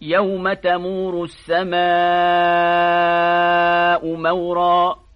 يوم تمور السماء مورا